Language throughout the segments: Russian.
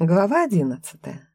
Глава одиннадцатая.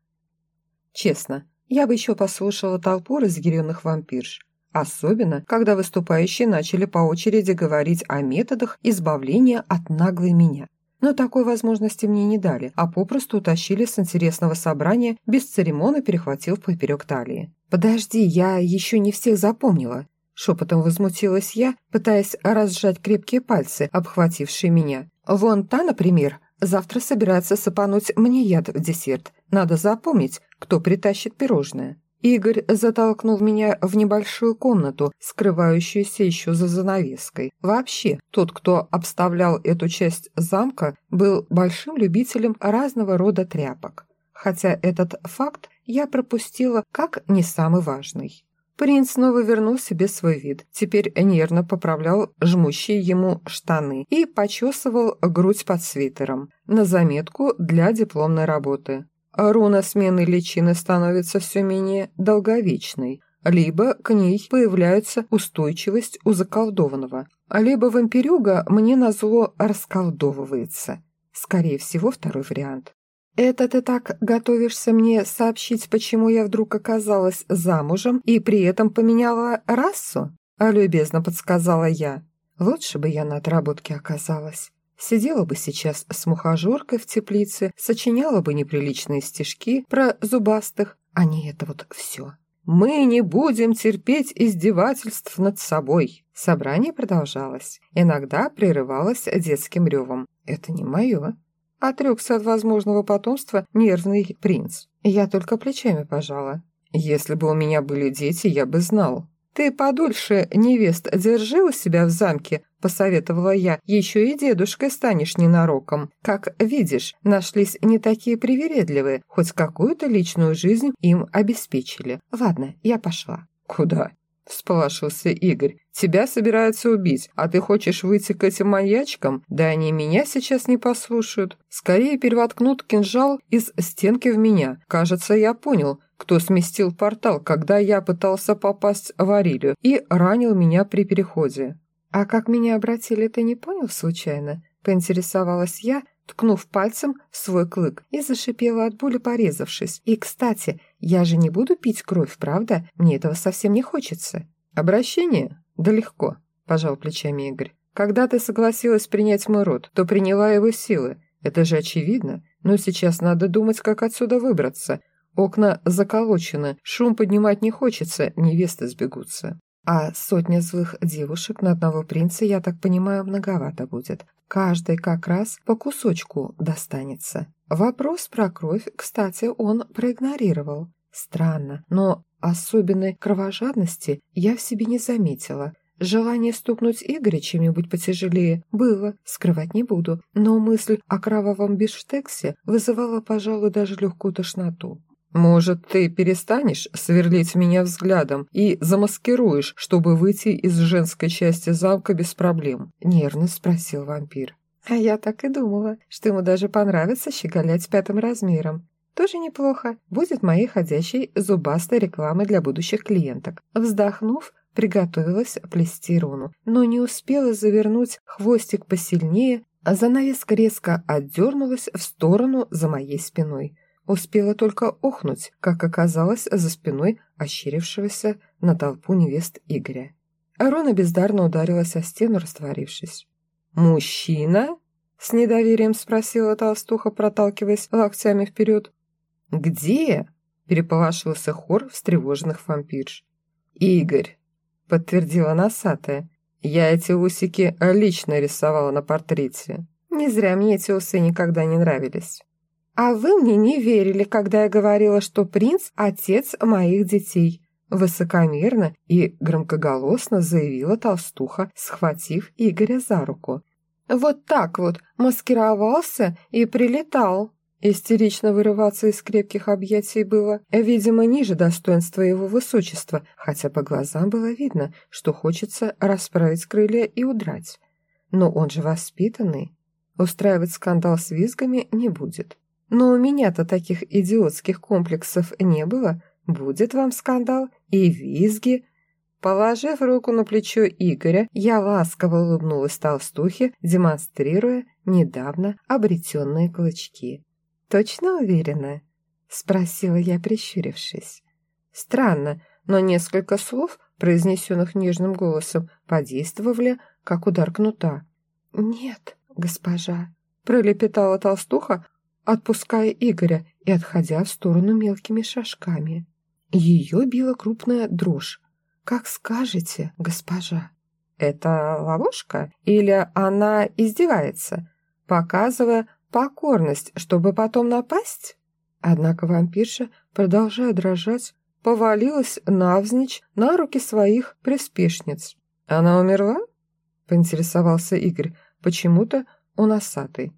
Честно, я бы еще послушала толпу разъяренных вампирш, особенно, когда выступающие начали по очереди говорить о методах избавления от наглой меня. Но такой возможности мне не дали, а попросту утащили с интересного собрания, без церемона перехватив поперек талии. «Подожди, я еще не всех запомнила», – шепотом возмутилась я, пытаясь разжать крепкие пальцы, обхватившие меня. «Вон та, например, Завтра собирается сыпануть мне яд в десерт. Надо запомнить, кто притащит пирожное. Игорь затолкнул меня в небольшую комнату, скрывающуюся еще за занавеской. Вообще, тот, кто обставлял эту часть замка, был большим любителем разного рода тряпок. Хотя этот факт я пропустила как не самый важный. Принц снова вернул себе свой вид. Теперь нервно поправлял жмущие ему штаны и почесывал грудь под свитером. На заметку для дипломной работы. Руна смены личины становится все менее долговечной. Либо к ней появляется устойчивость у заколдованного, либо вампирюга мне назло расколдовывается. Скорее всего, второй вариант. «Это ты так готовишься мне сообщить, почему я вдруг оказалась замужем и при этом поменяла расу?» а любезно подсказала я. «Лучше бы я на отработке оказалась. Сидела бы сейчас с мухожоркой в теплице, сочиняла бы неприличные стишки про зубастых, а не это вот все». «Мы не будем терпеть издевательств над собой». Собрание продолжалось. Иногда прерывалось детским ревом. «Это не мое». Отрекся от возможного потомства нервный принц. Я только плечами пожала. Если бы у меня были дети, я бы знал. Ты подольше, невест, держи у себя в замке, посоветовала я. Еще и дедушкой станешь ненароком. Как видишь, нашлись не такие привередливые, хоть какую-то личную жизнь им обеспечили. Ладно, я пошла. Куда? – всполошился Игорь. «Тебя собираются убить, а ты хочешь выйти к этим маньячкам? Да они меня сейчас не послушают. Скорее перевоткнут кинжал из стенки в меня. Кажется, я понял, кто сместил портал, когда я пытался попасть в Арилию и ранил меня при переходе». «А как меня обратили, ты не понял случайно?» – поинтересовалась я, ткнув пальцем свой клык и зашипела от боли, порезавшись. «И, кстати, я же не буду пить кровь, правда? Мне этого совсем не хочется». «Обращение? Да легко», – пожал плечами Игорь. «Когда ты согласилась принять мой род, то приняла его силы. Это же очевидно. Но сейчас надо думать, как отсюда выбраться. Окна заколочены, шум поднимать не хочется, невесты сбегутся». А сотня злых девушек на одного принца, я так понимаю, многовато будет. Каждой как раз по кусочку достанется. Вопрос про кровь, кстати, он проигнорировал. Странно, но особенной кровожадности я в себе не заметила. Желание стукнуть Игоря чем-нибудь потяжелее было, скрывать не буду, но мысль о кровавом бифштексе вызывала, пожалуй, даже легкую тошноту. «Может, ты перестанешь сверлить меня взглядом и замаскируешь, чтобы выйти из женской части замка без проблем?» — нервно спросил вампир. А я так и думала, что ему даже понравится щеголять пятым размером. Тоже неплохо. Будет моей ходящей зубастой рекламой для будущих клиенток. Вздохнув, приготовилась плести руну, но не успела завернуть хвостик посильнее, а занавеска резко отдернулась в сторону за моей спиной. Успела только охнуть, как оказалось за спиной ощерившегося на толпу невест Игоря. Арона бездарно ударилась о стену, растворившись. «Мужчина?» — с недоверием спросила толстуха, проталкиваясь локтями вперед. «Где?» — переполошился хор встревоженных вампирш. «Игорь», — подтвердила носатая. «Я эти усики лично рисовала на портрете. Не зря мне эти усы никогда не нравились». «А вы мне не верили, когда я говорила, что принц – отец моих детей», высокомерно и громкоголосно заявила толстуха, схватив Игоря за руку. «Вот так вот маскировался и прилетал». Истерично вырываться из крепких объятий было, видимо, ниже достоинства его высочества, хотя по глазам было видно, что хочется расправить крылья и удрать. Но он же воспитанный. Устраивать скандал с визгами не будет. Но у меня-то таких идиотских комплексов не было. Будет вам скандал и визги. Положив руку на плечо Игоря, я ласково улыбнулась толстухе, демонстрируя недавно обретенные клычки. точно уверена?» — спросила я, прищурившись. Странно, но несколько слов, произнесенных нежным голосом, подействовали, как удар кнута. «Нет, госпожа», — пролепетала толстуха, отпуская Игоря и отходя в сторону мелкими шажками. Ее била крупная дрожь. «Как скажете, госпожа». «Это ловушка? Или она издевается, показывая покорность, чтобы потом напасть?» Однако вампирша, продолжая дрожать, повалилась навзничь на руки своих приспешниц. «Она умерла?» — поинтересовался Игорь, почему-то у носатый.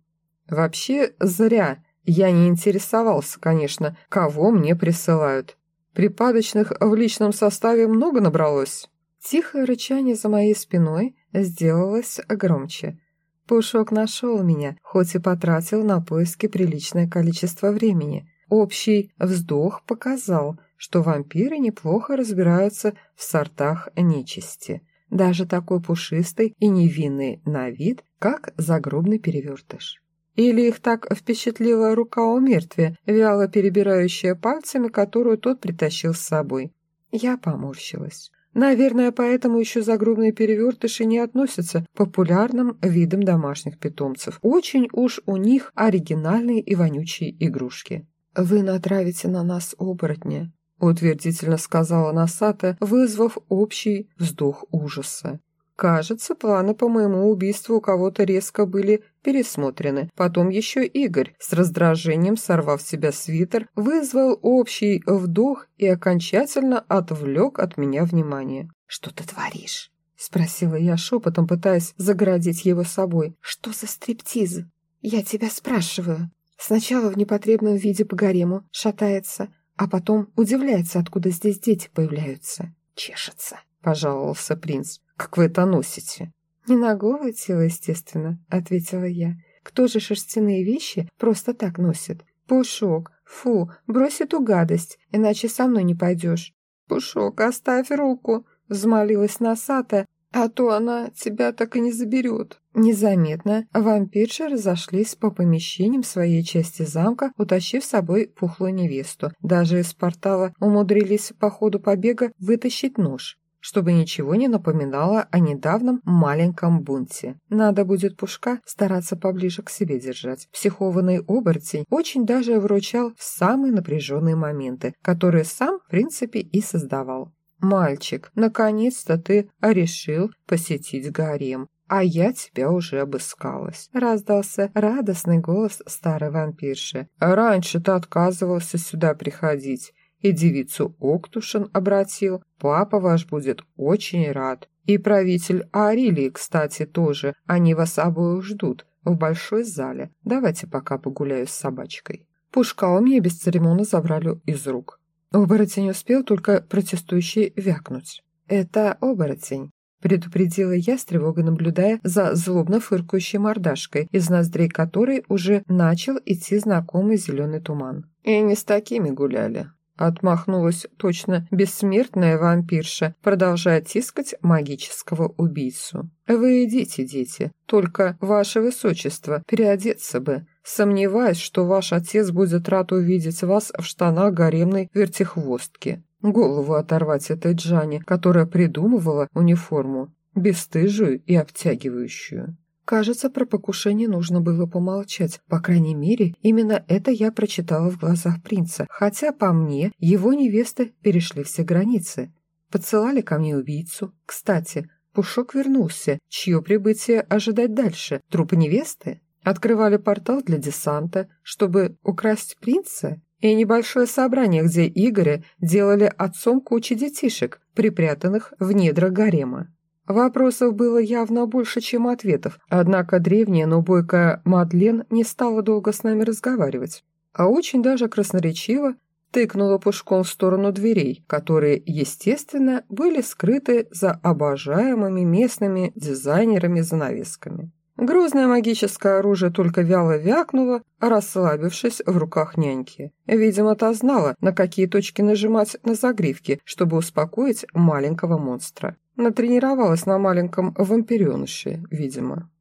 «Вообще зря я не интересовался, конечно, кого мне присылают. Припадочных в личном составе много набралось». Тихое рычание за моей спиной сделалось громче. Пушок нашел меня, хоть и потратил на поиски приличное количество времени. Общий вздох показал, что вампиры неплохо разбираются в сортах нечисти. Даже такой пушистый и невинный на вид, как загробный перевертыш. Или их так впечатлила рука у мертвия, вяло перебирающая пальцами, которую тот притащил с собой. Я поморщилась. Наверное, поэтому еще загробные перевертыши не относятся к популярным видам домашних питомцев. Очень уж у них оригинальные и вонючие игрушки. «Вы натравите на нас оборотня», — утвердительно сказала Носата, вызвав общий вздох ужаса. Кажется, планы по моему убийству у кого-то резко были пересмотрены. Потом еще Игорь, с раздражением сорвав с себя свитер, вызвал общий вдох и окончательно отвлек от меня внимание. «Что ты творишь?» — спросила я шепотом, пытаясь загородить его собой. «Что за стриптиз? Я тебя спрашиваю». Сначала в непотребном виде по гарему шатается, а потом удивляется, откуда здесь дети появляются. Чешется, пожаловался принц. Как вы это носите? Не на голое тело, естественно, ответила я. Кто же шерстяные вещи просто так носит? Пушок, фу, брось эту гадость, иначе со мной не пойдешь. Пушок, оставь руку, взмолилась носатая, а то она тебя так и не заберет. Незаметно вампирши разошлись по помещениям своей части замка, утащив с собой пухлую невесту. Даже из портала умудрились по ходу побега вытащить нож чтобы ничего не напоминало о недавнем маленьком бунте. Надо будет Пушка стараться поближе к себе держать. Психованный оборотень очень даже вручал в самые напряженные моменты, которые сам, в принципе, и создавал. «Мальчик, наконец-то ты решил посетить гарем, а я тебя уже обыскалась», — раздался радостный голос старой вампирши. «Раньше ты отказывался сюда приходить, и девицу Октушин обратил. Папа ваш будет очень рад. И правитель Арилии, кстати, тоже. Они вас обоих ждут в большой зале. Давайте пока погуляю с собачкой». Пушка у меня без церемона забрали из рук. Оборотень успел только протестующий вякнуть. «Это оборотень», — предупредила я с тревогой, наблюдая за злобно фыркающей мордашкой, из ноздрей которой уже начал идти знакомый зеленый туман. «И не с такими гуляли», — отмахнулась точно бессмертная вампирша, продолжая тискать магического убийцу. «Вы идите, дети, только, ваше высочество, переодеться бы». Сомневаюсь, что ваш отец будет рад увидеть вас в штанах гаремной вертихвостки. Голову оторвать этой Джане, которая придумывала униформу, бесстыжую и обтягивающую. Кажется, про покушение нужно было помолчать. По крайней мере, именно это я прочитала в глазах принца. Хотя, по мне, его невесты перешли все границы. Подсылали ко мне убийцу. Кстати, Пушок вернулся. Чье прибытие ожидать дальше? Труп невесты? Открывали портал для десанта, чтобы украсть принца, и небольшое собрание, где Игоря делали отцом кучи детишек, припрятанных в недра гарема. Вопросов было явно больше, чем ответов, однако древняя, но бойкая Мадлен не стала долго с нами разговаривать, а очень даже красноречиво тыкнула пушком в сторону дверей, которые, естественно, были скрыты за обожаемыми местными дизайнерами-занавесками. Грозное магическое оружие только вяло вякнуло, расслабившись в руках няньки. Видимо, та знала, на какие точки нажимать на загривки, чтобы успокоить маленького монстра. Натренировалась на маленьком вампиреныше, видимо.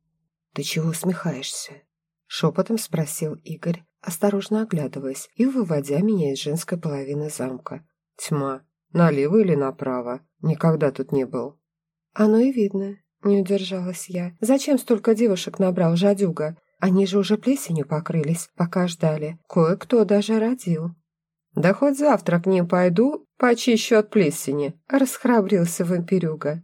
«Ты чего усмехаешься?» — шепотом спросил Игорь, осторожно оглядываясь и выводя меня из женской половины замка. Тьма. Налево или направо? Никогда тут не был. Оно и видно. Не удержалась я. Зачем столько девушек набрал жадюга? Они же уже плесенью покрылись, пока ждали. Кое-кто даже родил. «Да хоть завтра к ним пойду, почищу от плесени», — расхрабрился вампирюга.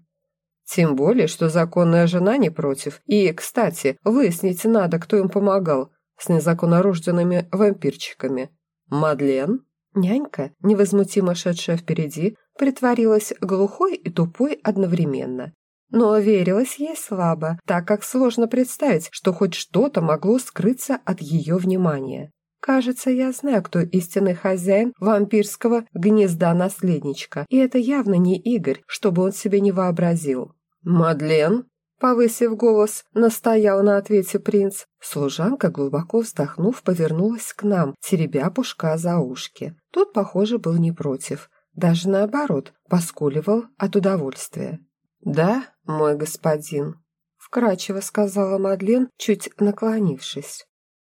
«Тем более, что законная жена не против. И, кстати, выяснить надо, кто им помогал с незаконнорожденными вампирчиками. Мадлен?» Нянька, невозмутимо шедшая впереди, притворилась глухой и тупой одновременно. Но верилась ей слабо, так как сложно представить, что хоть что-то могло скрыться от ее внимания. Кажется, я знаю, кто истинный хозяин вампирского гнезда-наследничка, и это явно не Игорь, чтобы он себе не вообразил. «Мадлен?» Повысив голос, настоял на ответе принц. Служанка, глубоко вздохнув, повернулась к нам, теребя пушка за ушки. Тот, похоже, был не против. Даже наоборот, поскуливал от удовольствия. «Да, мой господин», — вкрадчиво сказала Мадлен, чуть наклонившись.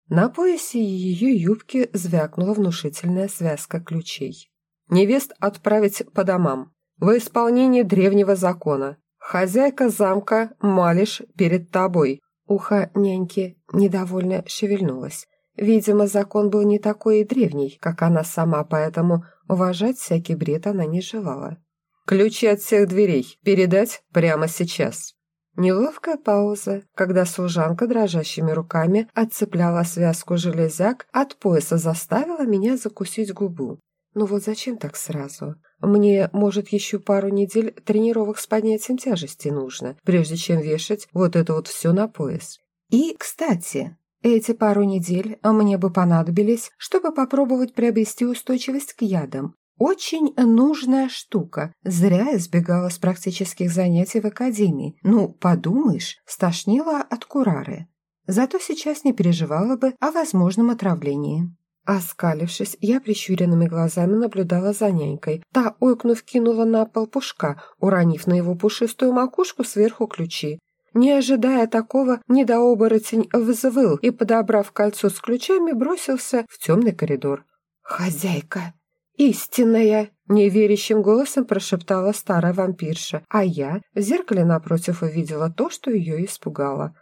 На поясе ее юбки звякнула внушительная связка ключей. «Невест отправить по домам. Во исполнение древнего закона. Хозяйка замка Малиш перед тобой». Ухо няньки недовольно шевельнулось. Видимо, закон был не такой и древний, как она сама, поэтому уважать всякий бред она не желала. «Ключи от всех дверей передать прямо сейчас». Неловкая пауза, когда служанка дрожащими руками отцепляла связку железяк от пояса, заставила меня закусить губу. Ну вот зачем так сразу? Мне, может, еще пару недель тренировок с поднятием тяжести нужно, прежде чем вешать вот это вот все на пояс. И, кстати, эти пару недель мне бы понадобились, чтобы попробовать приобрести устойчивость к ядам, очень нужная штука. Зря избегала с практических занятий в академии. Ну, подумаешь, стошнила от курары. Зато сейчас не переживала бы о возможном отравлении. Оскалившись, я прищуренными глазами наблюдала за нянькой. Та, ойкнув, кинула на пол пушка, уронив на его пушистую макушку сверху ключи. Не ожидая такого, недооборотень взвыл и, подобрав кольцо с ключами, бросился в темный коридор. «Хозяйка!» «Истинная!» — неверящим голосом прошептала старая вампирша, а я в зеркале напротив увидела то, что ее испугало.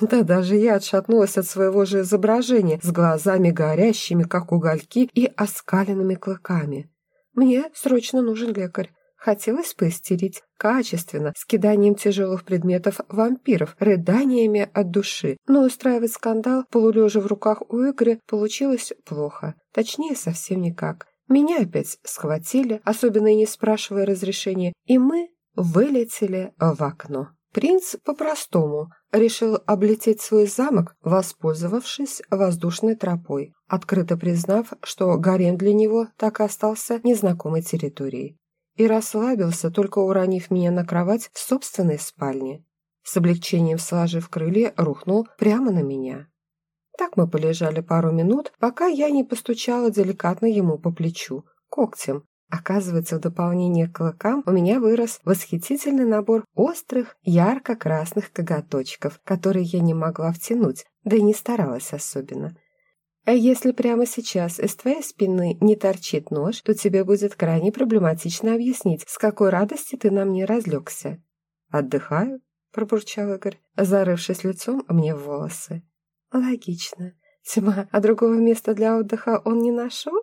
Да даже я отшатнулась от своего же изображения с глазами горящими, как угольки, и оскаленными клыками. Мне срочно нужен лекарь. Хотелось поистерить качественно, с киданием тяжелых предметов вампиров, рыданиями от души. Но устраивать скандал, полулежа в руках у Игоря, получилось плохо. Точнее, совсем никак. Меня опять схватили, особенно не спрашивая разрешения, и мы вылетели в окно. Принц по-простому решил облететь свой замок, воспользовавшись воздушной тропой, открыто признав, что гарем для него так и остался незнакомой территорией. И расслабился, только уронив меня на кровать в собственной спальне. С облегчением сложив крылья, рухнул прямо на меня. Так мы полежали пару минут, пока я не постучала деликатно ему по плечу, когтем. Оказывается, в дополнение к клыкам у меня вырос восхитительный набор острых, ярко-красных коготочков, которые я не могла втянуть, да и не старалась особенно. А если прямо сейчас из твоей спины не торчит нож, то тебе будет крайне проблематично объяснить, с какой радости ты на мне разлегся. «Отдыхаю», — пробурчал Игорь, зарывшись лицом мне в волосы. Логично. Тьма, а другого места для отдыха он не нашел?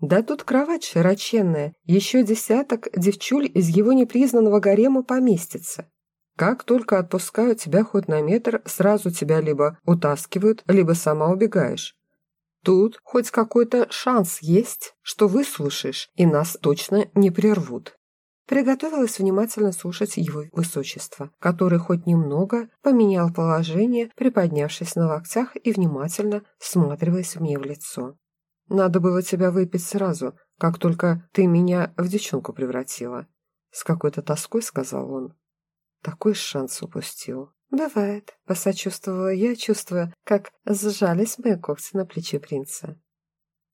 Да тут кровать широченная, еще десяток девчуль из его непризнанного гарема поместится. Как только отпускают тебя хоть на метр, сразу тебя либо утаскивают, либо сама убегаешь. Тут хоть какой-то шанс есть, что выслушаешь, и нас точно не прервут. Приготовилась внимательно слушать его высочество, который хоть немного поменял положение, приподнявшись на локтях и внимательно всматриваясь мне в лицо. «Надо было тебя выпить сразу, как только ты меня в девчонку превратила», с какой-то тоской сказал он. Такой шанс упустил. «Бывает», — посочувствовала я, чувствуя, как сжались мои когти на плече принца.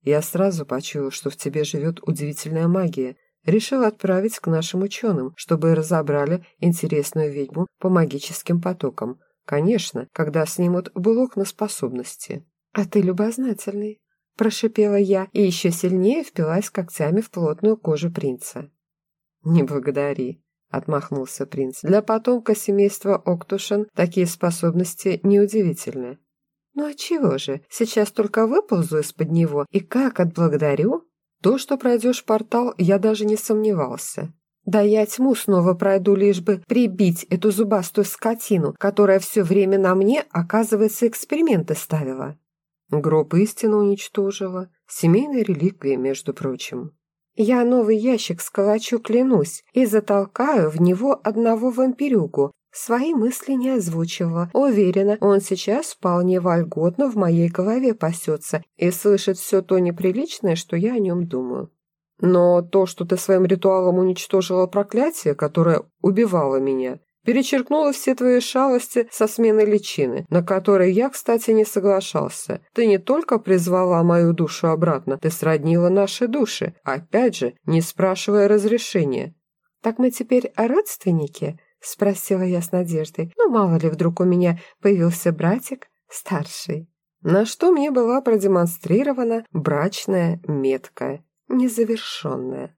«Я сразу почуял, что в тебе живет удивительная магия», решил отправить к нашим ученым, чтобы разобрали интересную ведьму по магическим потокам. Конечно, когда снимут блок на способности. А ты любознательный. прошипела я и еще сильнее впилась когтями в плотную кожу принца. «Не благодари», — отмахнулся принц. «Для потомка семейства Октушен такие способности неудивительны». «Ну а чего же? Сейчас только выползу из-под него, и как отблагодарю?» То, что пройдешь портал, я даже не сомневался. Да я тьму снова пройду, лишь бы прибить эту зубастую скотину, которая все время на мне, оказывается, эксперименты ставила. Гроб истину уничтожила, семейная реликвия, между прочим. Я новый ящик сколочу, клянусь, и затолкаю в него одного вампирюгу. Свои мысли не озвучивала. Уверена, он сейчас вполне вольготно в моей голове пасется и слышит все то неприличное, что я о нем думаю. Но то, что ты своим ритуалом уничтожила проклятие, которое убивало меня, перечеркнуло все твои шалости со смены личины, на которые я, кстати, не соглашался. Ты не только призвала мою душу обратно, ты сроднила наши души, опять же, не спрашивая разрешения. «Так мы теперь родственники?» – спросила я с надеждой. «Ну, мало ли, вдруг у меня появился братик старший». На что мне была продемонстрирована брачная метка, незавершенная.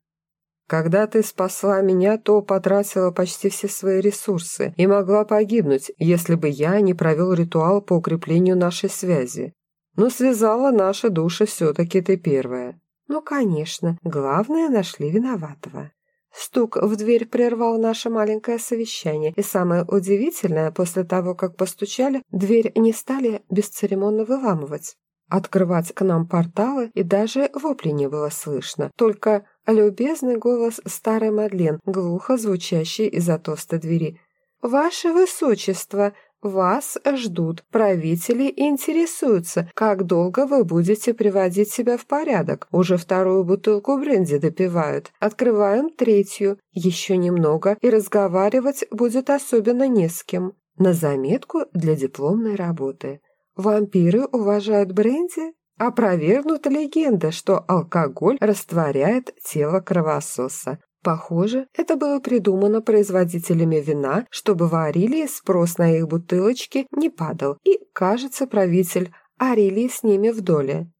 Когда ты спасла меня, то потратила почти все свои ресурсы и могла погибнуть, если бы я не провел ритуал по укреплению нашей связи. Но связала наши души все-таки ты первая. Ну, конечно, главное, нашли виноватого. Стук в дверь прервал наше маленькое совещание, и самое удивительное, после того, как постучали, дверь не стали бесцеремонно выламывать. Открывать к нам порталы и даже вопли не было слышно, только любезный голос старой Мадлен, глухо звучащий из-за тоста двери. «Ваше Высочество, вас ждут. Правители интересуются, как долго вы будете приводить себя в порядок. Уже вторую бутылку бренди допивают. Открываем третью. Еще немного, и разговаривать будет особенно не с кем. На заметку для дипломной работы. Вампиры уважают бренди? Опровергнута легенда, что алкоголь растворяет тело кровососа. Похоже, это было придумано производителями вина, чтобы в Арилии спрос на их бутылочки не падал, и, кажется, правитель Арилии с ними в доле.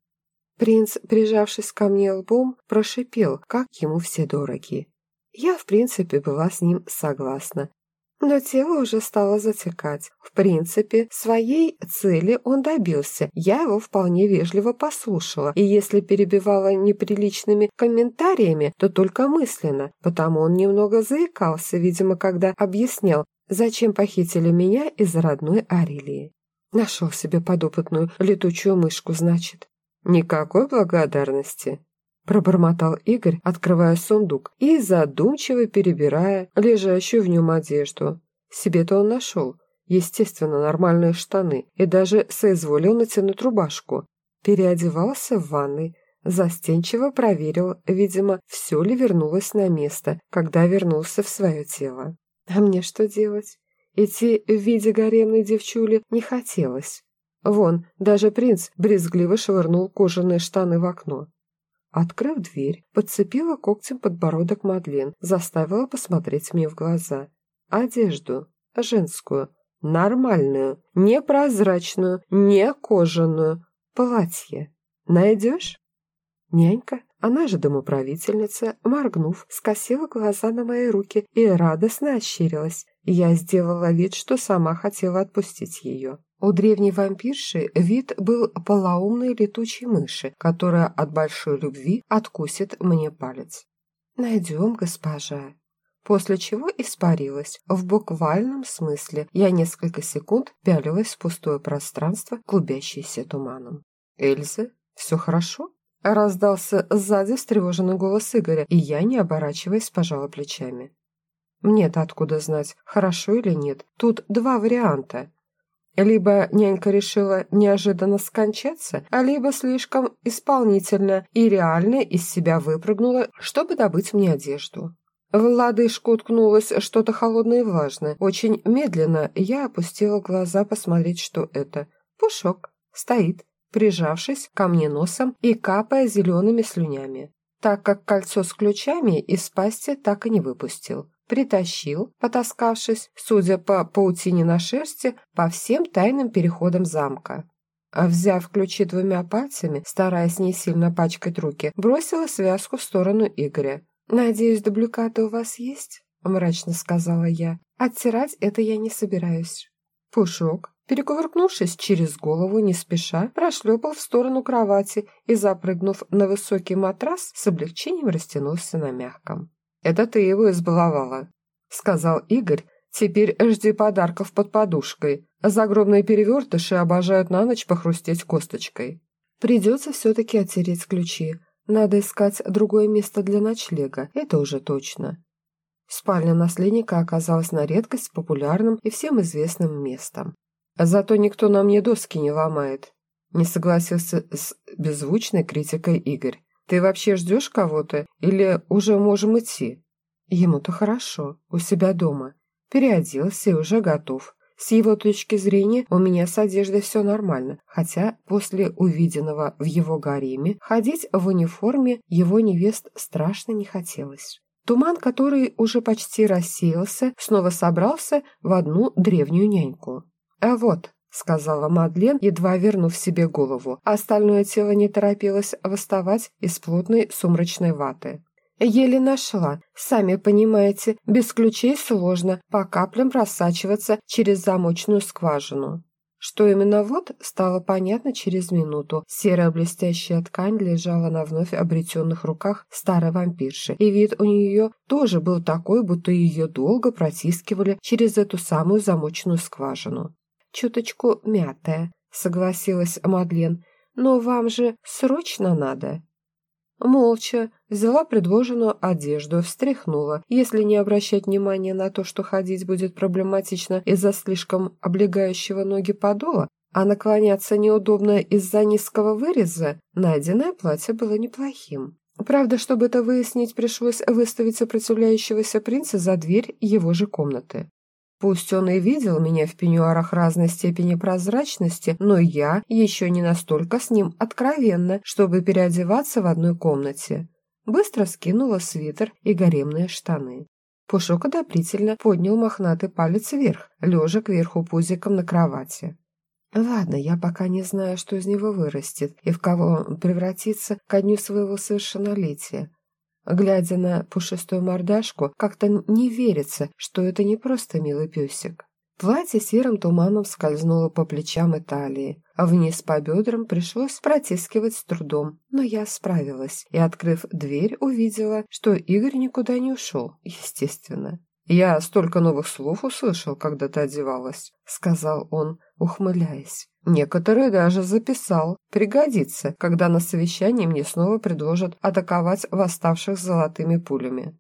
Принц, прижавшись ко мне лбом, прошипел, как ему все дороги. Я, в принципе, была с ним согласна. Но тело уже стало затекать. В принципе, своей цели он добился. Я его вполне вежливо послушала. И если перебивала неприличными комментариями, то только мысленно, потому он немного заикался, видимо, когда объяснял, зачем похитили меня из родной Арилии. Нашел себе подопытную летучую мышку, значит. Никакой благодарности. Пробормотал Игорь, открывая сундук и задумчиво перебирая лежащую в нем одежду. Себе-то он нашел, естественно, нормальные штаны и даже соизволил натянуть рубашку. Переодевался в ванной, застенчиво проверил, видимо, все ли вернулось на место, когда вернулся в свое тело. А мне что делать? Идти в виде гаремной девчули не хотелось. Вон, даже принц брезгливо швырнул кожаные штаны в окно. Открыв дверь, подцепила когтем подбородок Мадлен, заставила посмотреть мне в глаза. Одежду. Женскую. Нормальную. непрозрачную, Не кожаную. Платье. Найдешь? Нянька, она же домоправительница, моргнув, скосила глаза на мои руки и радостно ощерилась. Я сделала вид, что сама хотела отпустить ее. У древней вампирши вид был полоумной летучей мыши, которая от большой любви откусит мне палец. «Найдем, госпожа». После чего испарилась. В буквальном смысле я несколько секунд пялилась в пустое пространство, клубящееся туманом. «Эльза, все хорошо?» Раздался сзади встревоженный голос Игоря, и я, не оборачиваясь, пожала плечами. Мне-то откуда знать, хорошо или нет. Тут два варианта. Либо нянька решила неожиданно скончаться, а либо слишком исполнительно и реально из себя выпрыгнула, чтобы добыть мне одежду. В лодыжку уткнулось что-то холодное и влажное. Очень медленно я опустила глаза посмотреть, что это. Пушок. Стоит, прижавшись ко мне носом и капая зелеными слюнями. Так как кольцо с ключами из пасти так и не выпустил притащил, потаскавшись, судя по паутине на шерсти, по всем тайным переходам замка. А взяв ключи двумя пальцами, стараясь не сильно пачкать руки, бросила связку в сторону Игоря. «Надеюсь, дубликаты у вас есть?» – мрачно сказала я. «Оттирать это я не собираюсь». Пушок, перекувыркнувшись через голову, не спеша, прошлепал в сторону кровати и, запрыгнув на высокий матрас, с облегчением растянулся на мягком. «Это ты его избаловала», – сказал Игорь, Теперь жди подарков под подушкой. Загробные перевертыши обожают на ночь похрустеть косточкой. Придется все-таки оттереть ключи. Надо искать другое место для ночлега, это уже точно. Спальня наследника оказалась на редкость популярным и всем известным местом. Зато никто нам не доски не ломает. Не согласился с беззвучной критикой Игорь. Ты вообще ждешь кого-то или уже можем идти? Ему-то хорошо, у себя дома. Переоделся и уже готов. С его точки зрения у меня с одеждой все нормально, хотя после увиденного в его гареме ходить в униформе его невест страшно не хотелось. Туман, который уже почти рассеялся, снова собрался в одну древнюю няньку. «А вот», — сказала Мадлен, едва вернув себе голову, остальное тело не торопилось восставать из плотной сумрачной ваты. Еле нашла. Сами понимаете, без ключей сложно по каплям просачиваться через замочную скважину. Что именно вот, стало понятно через минуту. Серая блестящая ткань лежала на вновь обретенных руках старой вампирши, и вид у нее тоже был такой, будто ее долго протискивали через эту самую замочную скважину. «Чуточку мятая», — согласилась Мадлен, — «но вам же срочно надо». Молча взяла предложенную одежду, встряхнула. Если не обращать внимания на то, что ходить будет проблематично из-за слишком облегающего ноги подола, а наклоняться неудобно из-за низкого выреза, найденное платье было неплохим. Правда, чтобы это выяснить, пришлось выставить сопротивляющегося принца за дверь его же комнаты. Пусть он и видел меня в пеньюарах разной степени прозрачности, но я еще не настолько с ним откровенна, чтобы переодеваться в одной комнате. Быстро скинула свитер и гаремные штаны. Пушок одобрительно поднял мохнатый палец вверх, лежа кверху пузиком на кровати. Ладно, я пока не знаю, что из него вырастет и в кого он превратится ко дню своего совершеннолетия. Глядя на пушистую мордашку, как-то не верится, что это не просто милый песик. Платье серым туманом скользнуло по плечам и талии, а вниз по бедрам пришлось протискивать с трудом, но я справилась и, открыв дверь, увидела, что Игорь никуда не ушел, естественно. «Я столько новых слов услышал, когда ты одевалась», — сказал он, ухмыляясь. «Некоторые даже записал. Пригодится, когда на совещании мне снова предложат атаковать восставших золотыми пулями».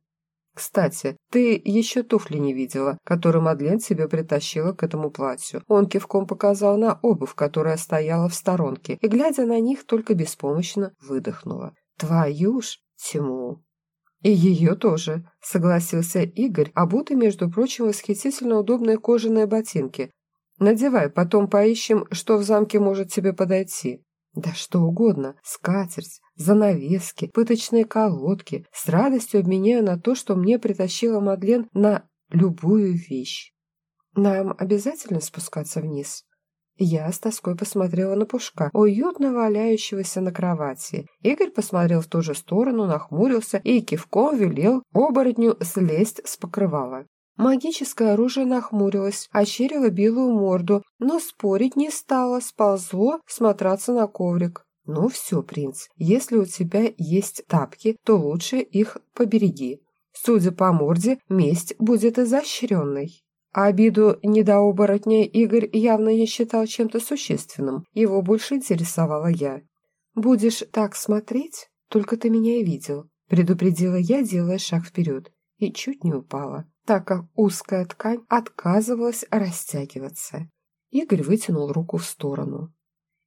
«Кстати, ты еще туфли не видела, которые Мадлен себе притащила к этому платью». Он кивком показал на обувь, которая стояла в сторонке, и, глядя на них, только беспомощно выдохнула. «Твою ж, Тиму!» «И ее тоже», — согласился Игорь, обутый, между прочим, восхитительно удобные кожаные ботинки. «Надевай, потом поищем, что в замке может тебе подойти». «Да что угодно. Скатерть, занавески, пыточные колодки. С радостью обменяю на то, что мне притащила Мадлен на любую вещь. Нам обязательно спускаться вниз?» Я с тоской посмотрела на Пушка, уютно валяющегося на кровати. Игорь посмотрел в ту же сторону, нахмурился и кивком велел оборотню слезть с покрывала. Магическое оружие нахмурилось, ощерило белую морду, но спорить не стало, сползло смотраться на коврик. «Ну все, принц, если у тебя есть тапки, то лучше их побереги. Судя по морде, месть будет изощренной». Обиду недооборотня Игорь явно не считал чем-то существенным, его больше интересовала я. «Будешь так смотреть, только ты меня и видел», — предупредила я, делая шаг вперед, и чуть не упала, так как узкая ткань отказывалась растягиваться. Игорь вытянул руку в сторону.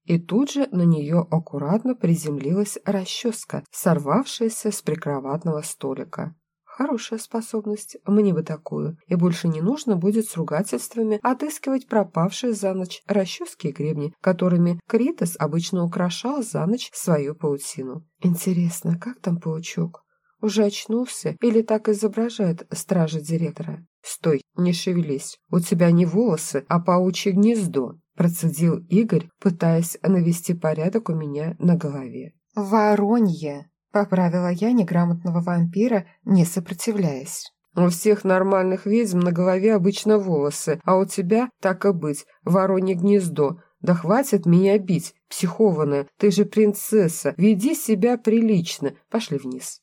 И тут же на нее аккуратно приземлилась расческа, сорвавшаяся с прикроватного столика. Хорошая способность, мне бы такую. И больше не нужно будет с ругательствами отыскивать пропавшие за ночь расчески и гребни, которыми Критос обычно украшал за ночь свою паутину. Интересно, как там паучок? Уже очнулся или так изображает стража директора? Стой, не шевелись. У тебя не волосы, а паучье гнездо. процедил Игорь, пытаясь навести порядок у меня на голове. «Воронье!» – поправила я неграмотного вампира, не сопротивляясь. «У всех нормальных ведьм на голове обычно волосы, а у тебя, так и быть, воронье гнездо. Да хватит меня бить, психованная, ты же принцесса, веди себя прилично. Пошли вниз».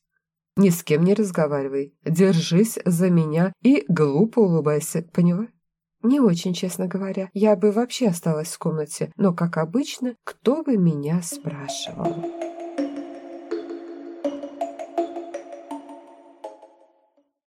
Ни с кем не разговаривай, держись за меня и глупо улыбайся, поняла? Не очень, честно говоря. Я бы вообще осталась в комнате, но, как обычно, кто бы меня спрашивал?